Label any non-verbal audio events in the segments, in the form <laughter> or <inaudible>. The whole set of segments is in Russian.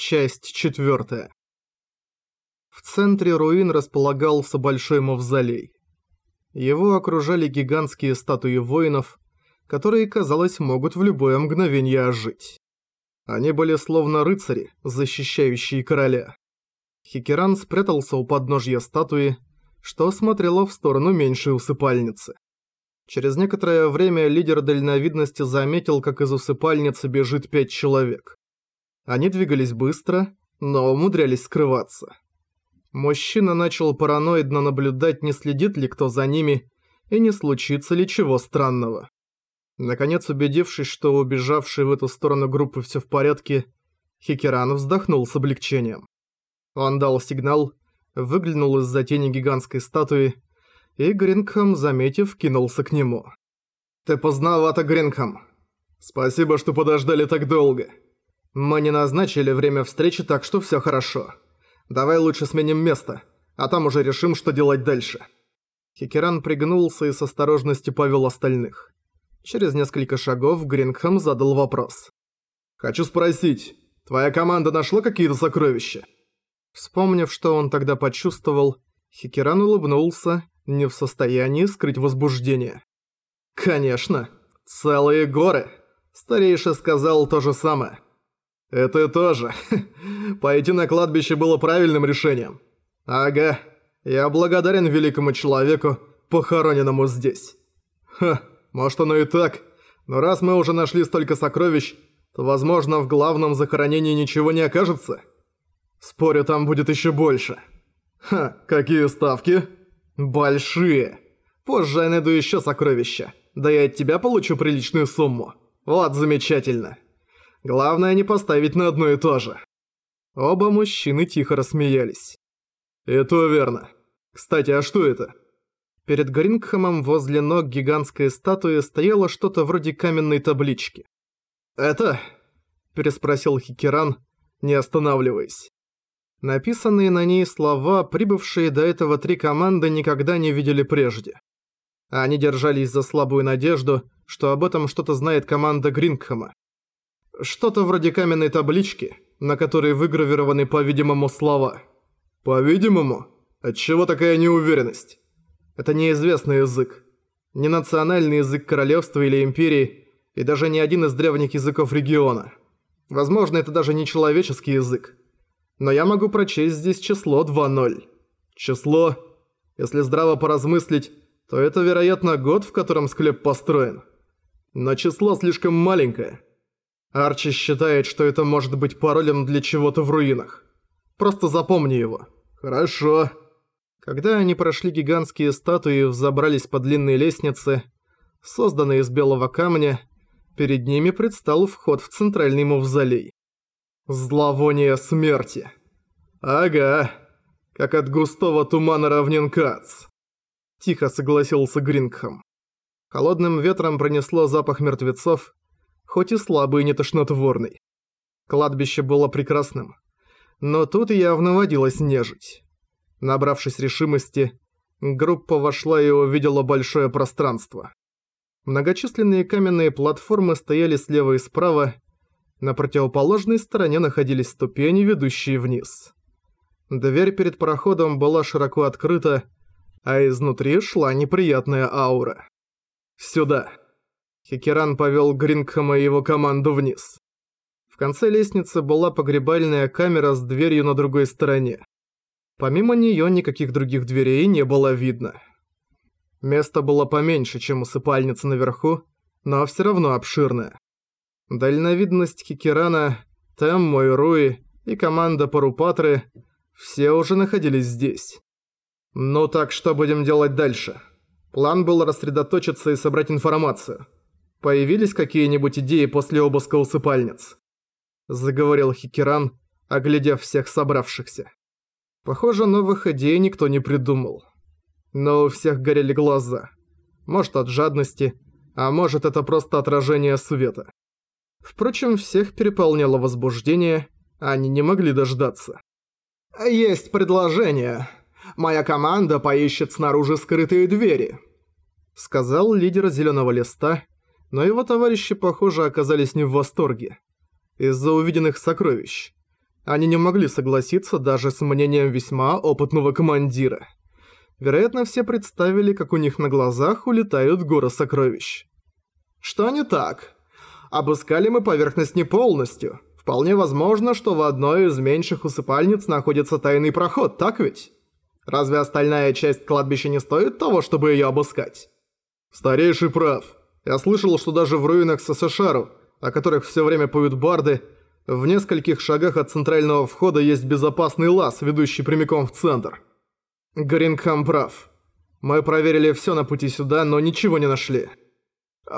Часть четвертая. В центре руин располагался большой мавзолей. Его окружали гигантские статуи воинов, которые, казалось, могут в любое мгновение ожить. Они были словно рыцари, защищающие короля. Хикеран спрятался у подножья статуи, что смотрело в сторону меньшей усыпальницы. Через некоторое время лидер дальновидности заметил, как из усыпальницы бежит пять человек. Они двигались быстро, но умудрялись скрываться. Мужчина начал параноидно наблюдать, не следит ли кто за ними и не случится ли чего странного. Наконец, убедившись, что убежавшей в эту сторону группы все в порядке, Хикеран вздохнул с облегчением. Он дал сигнал, выглянул из-за тени гигантской статуи, и Грингхэм, заметив, кинулся к нему. «Ты поздновато, Грингхэм. Спасибо, что подождали так долго». Мы не назначили время встречи, так что всё хорошо. Давай лучше сменим место, а там уже решим, что делать дальше». Хикеран пригнулся и с осторожностью повел остальных. Через несколько шагов Грингхэм задал вопрос. «Хочу спросить, твоя команда нашла какие-то сокровища?» Вспомнив, что он тогда почувствовал, Хикеран улыбнулся, не в состоянии скрыть возбуждение. «Конечно, целые горы!» Старейший сказал то же самое. «Это тоже. <laughs> Пойти на кладбище было правильным решением. Ага, я благодарен великому человеку, похороненному здесь. Ха, может оно и так, но раз мы уже нашли столько сокровищ, то, возможно, в главном захоронении ничего не окажется. Спорю, там будет еще больше. Ха, какие ставки? Большие. Позже я найду еще сокровища. Да я от тебя получу приличную сумму. Вот замечательно. Главное не поставить на одно и то же. Оба мужчины тихо рассмеялись. Это верно. Кстати, а что это? Перед Грингхэмом возле ног гигантской статуи стояло что-то вроде каменной таблички. «Это?» – переспросил Хикеран, не останавливаясь. Написанные на ней слова, прибывшие до этого три команды никогда не видели прежде. Они держались за слабую надежду, что об этом что-то знает команда Грингхэма. Что-то вроде каменной таблички, на которой выгравированы, по-видимому, слова. По-видимому? Отчего такая неуверенность? Это неизвестный язык. Не национальный язык королевства или империи, и даже не один из древних языков региона. Возможно, это даже не человеческий язык. Но я могу прочесть здесь число 2.0. Число, если здраво поразмыслить, то это, вероятно, год, в котором склеп построен. Но число слишком маленькое – Арчи считает, что это может быть паролем для чего-то в руинах. Просто запомни его. Хорошо. Когда они прошли гигантские статуи и взобрались по длинной лестнице, созданной из белого камня, перед ними предстал вход в центральный мавзолей. Зловоние смерти. Ага, как от густого тумана равнин Кац. Тихо согласился Грингхэм. Холодным ветром пронесло запах мертвецов, хоть и слабый и не тошнотворный. Кладбище было прекрасным. Но тут явно водилась нежить. Набравшись решимости, группа вошла и увидела большое пространство. Многочисленные каменные платформы стояли слева и справа, на противоположной стороне находились ступени, ведущие вниз. Дверь перед проходом была широко открыта, а изнутри шла неприятная аура. «Сюда!» Хикеран повел Грингхэма и его команду вниз. В конце лестницы была погребальная камера с дверью на другой стороне. Помимо нее никаких других дверей не было видно. Место было поменьше, чем усыпальница наверху, но все равно обширное. Дальновидность Хикерана, Теммо и Руи и команда Парупатры все уже находились здесь. Ну так что будем делать дальше? План был рассредоточиться и собрать информацию. Появились какие-нибудь идеи после обыска усыпальниц?» Заговорил Хикеран, оглядев всех собравшихся. Похоже, новых идей никто не придумал. Но у всех горели глаза. Может от жадности, а может это просто отражение света. Впрочем, всех переполняло возбуждение, они не могли дождаться. «Есть предложение. Моя команда поищет снаружи скрытые двери», сказал лидер Зеленого Листа, но его товарищи, похоже, оказались не в восторге. Из-за увиденных сокровищ. Они не могли согласиться даже с мнением весьма опытного командира. Вероятно, все представили, как у них на глазах улетают горы сокровищ. Что не так? Обыскали мы поверхность не полностью. Вполне возможно, что в одной из меньших усыпальниц находится тайный проход, так ведь? Разве остальная часть кладбища не стоит того, чтобы её обыскать? Старейший прав. Я слышал, что даже в руинах ССШРу, о которых всё время поют барды, в нескольких шагах от центрального входа есть безопасный лаз, ведущий прямиком в центр. Грингхам прав. Мы проверили всё на пути сюда, но ничего не нашли.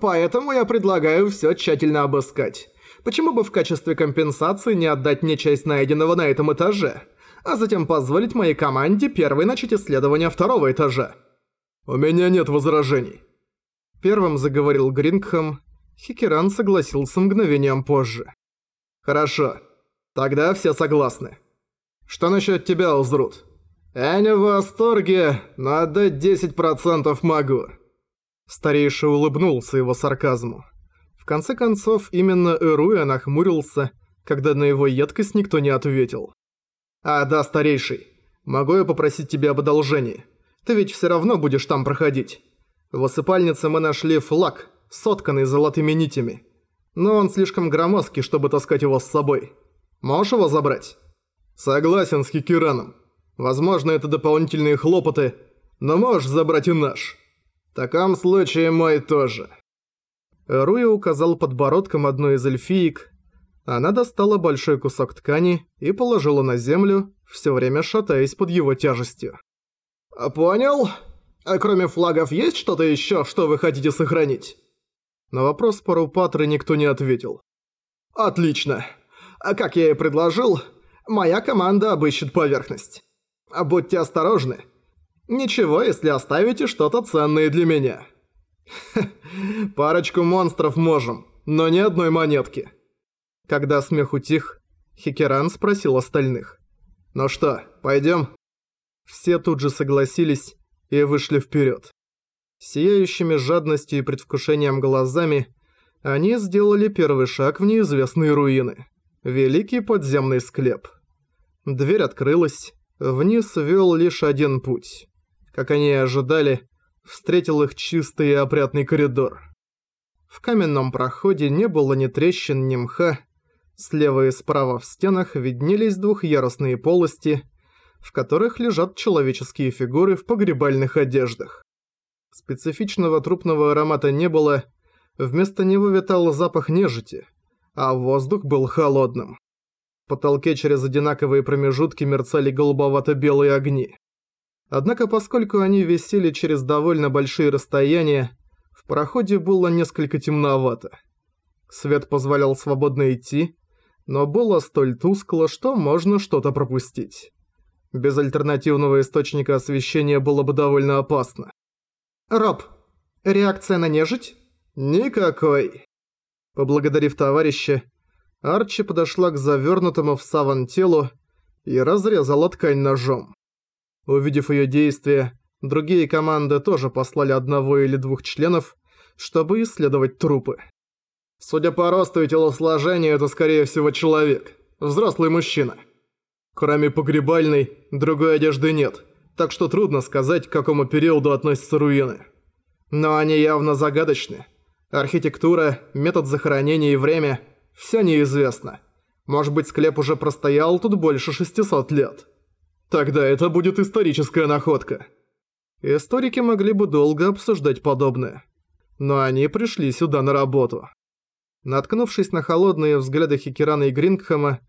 Поэтому я предлагаю всё тщательно обыскать. Почему бы в качестве компенсации не отдать мне часть найденного на этом этаже, а затем позволить моей команде первой начать исследование второго этажа? У меня нет возражений. Первым заговорил Грингхэм. Хикеран согласился мгновением позже. Хорошо. Тогда все согласны. Что насчет тебя, Узрут? Я не в восторге, но отдать 10% могу. Старейший улыбнулся его сарказму. В конце концов, именно Эруя нахмурился, когда на его едкость никто не ответил. «А, да, старейший, могу я попросить тебя об одолжении? Ты ведь всё равно будешь там проходить. В осыпальнице мы нашли флаг, сотканный золотыми нитями. Но он слишком громоздкий, чтобы таскать его с собой. Можешь его забрать?» «Согласен с Хикираном. Возможно, это дополнительные хлопоты, но можешь забрать и наш. В таком случае мой тоже». Руя указал подбородком одной из эльфиек. Она достала большой кусок ткани и положила на землю, все время шатаясь под его тяжестью. «А «Понял. А кроме флагов есть что-то еще, что вы хотите сохранить?» На вопрос Парупатры никто не ответил. «Отлично. А как я и предложил, моя команда обыщет поверхность. Будьте осторожны. Ничего, если оставите что-то ценное для меня». <laughs> Парочку монстров можем, но ни одной монетки. Когда смех утих, Хикеран спросил остальных. «Ну что, пойдем?» Все тут же согласились и вышли вперед. Сияющими жадностью и предвкушением глазами они сделали первый шаг в неизвестные руины. Великий подземный склеп. Дверь открылась, вниз вел лишь один путь. Как они и ожидали, встретил их чистый и опрятный коридор. В каменном проходе не было ни трещин, ни мха. Слева и справа в стенах виднелись двухъярусные полости, в которых лежат человеческие фигуры в погребальных одеждах. Специфичного трупного аромата не было, вместо него витал запах нежити, а воздух был холодным. В потолке через одинаковые промежутки мерцали голубовато-белые огни. Однако поскольку они висели через довольно большие расстояния, в проходе было несколько темновато. Свет позволял свободно идти, но было столь тускло, что можно что-то пропустить. Без альтернативного источника освещения было бы довольно опасно. «Роб, реакция на нежить?» «Никакой». Поблагодарив товарища, Арчи подошла к завернутому в саван телу и разрезала ткань ножом. Увидев ее действия, другие команды тоже послали одного или двух членов, чтобы исследовать трупы. Судя по росту и телосложению, это скорее всего человек, взрослый мужчина. Кроме погребальной, другой одежды нет, так что трудно сказать, к какому периоду относятся руины. Но они явно загадочны. Архитектура, метод захоронения и время – все неизвестно. Может быть, склеп уже простоял тут больше 600 лет. Тогда это будет историческая находка. Историки могли бы долго обсуждать подобное. Но они пришли сюда на работу. Наткнувшись на холодные взгляды Хикерана и Грингхэма,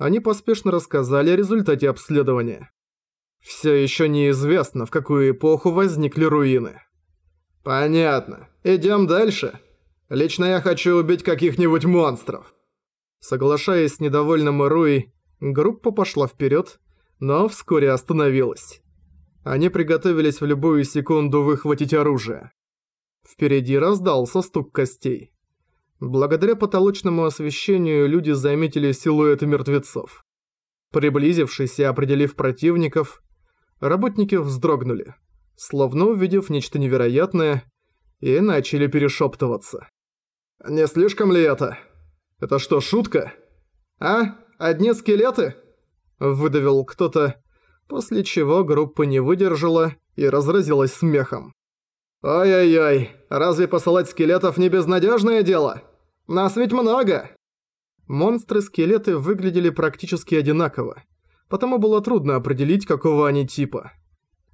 они поспешно рассказали о результате обследования. Все еще неизвестно, в какую эпоху возникли руины. «Понятно. Идем дальше. Лично я хочу убить каких-нибудь монстров». Соглашаясь с недовольным Ируей, группа пошла вперед, но вскоре остановилась. Они приготовились в любую секунду выхватить оружие. Впереди раздался стук костей. Благодаря потолочному освещению люди заметили силуэты мертвецов. Приблизившись и определив противников, работники вздрогнули, словно увидев нечто невероятное, и начали перешептываться. «Не слишком ли это? Это что, шутка? А? одни скелеты?» Выдавил кто-то, после чего группа не выдержала и разразилась смехом. «Ой-ой-ой, разве посылать скелетов не безнадежное дело? Нас ведь много!» Монстры-скелеты выглядели практически одинаково, потому было трудно определить, какого они типа.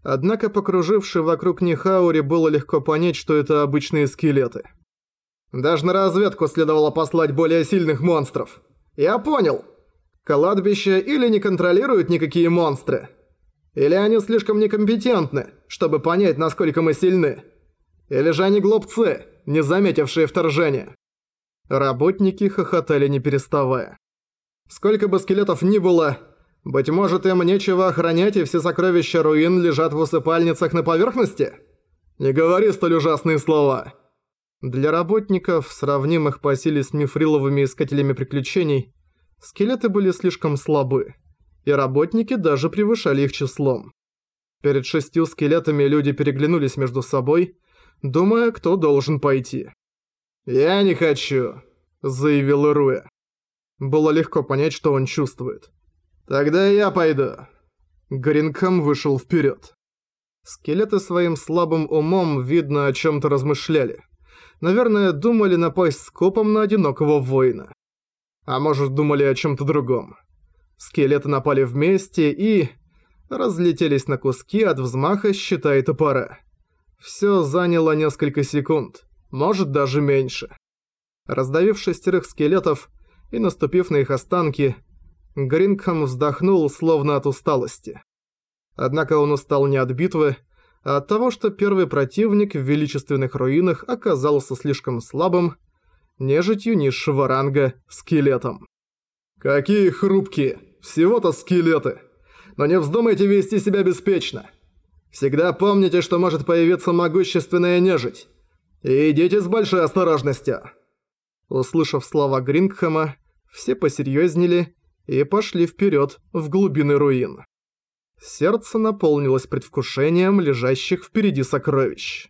Однако покруживший вокруг них ауре было легко понять, что это обычные скелеты. Даже на разведку следовало послать более сильных монстров. Я понял. Кладбище или не контролируют никакие монстры. Или они слишком некомпетентны, чтобы понять, насколько мы сильны. Или же они глупцы, не заметившие вторжение. Работники хохотали не переставая. Сколько бы скелетов ни было, быть может им нечего охранять и все сокровища руин лежат в усыпальницах на поверхности? Не говори столь ужасные слова. Для работников, сравнимых по силе с мифриловыми искателями приключений, скелеты были слишком слабы, и работники даже превышали их числом. Перед шестью скелетами люди переглянулись между собой, думая, кто должен пойти. «Я не хочу», — заявил Руя. Было легко понять, что он чувствует. «Тогда я пойду». Гринкам вышел вперед. Скелеты своим слабым умом, видно, о чем-то размышляли. Наверное, думали напасть скопом на одинокого воина. А может, думали о чем-то другом. Скелеты напали вместе и... разлетелись на куски от взмаха щита и топора. Все заняло несколько секунд может даже меньше. Раздавив шестерых скелетов и наступив на их останки, Грингхэм вздохнул словно от усталости. Однако он устал не от битвы, а от того, что первый противник в величественных руинах оказался слишком слабым, нежитью низшего ранга скелетом. «Какие хрупкие! Всего-то скелеты! Но не вздумайте вести себя беспечно! Всегда помните, что может появиться могущественная нежить!» «Идите с большой осторожностью!» Услышав слова Грингхэма, все посерьезнели и пошли вперед в глубины руин. Сердце наполнилось предвкушением лежащих впереди сокровищ.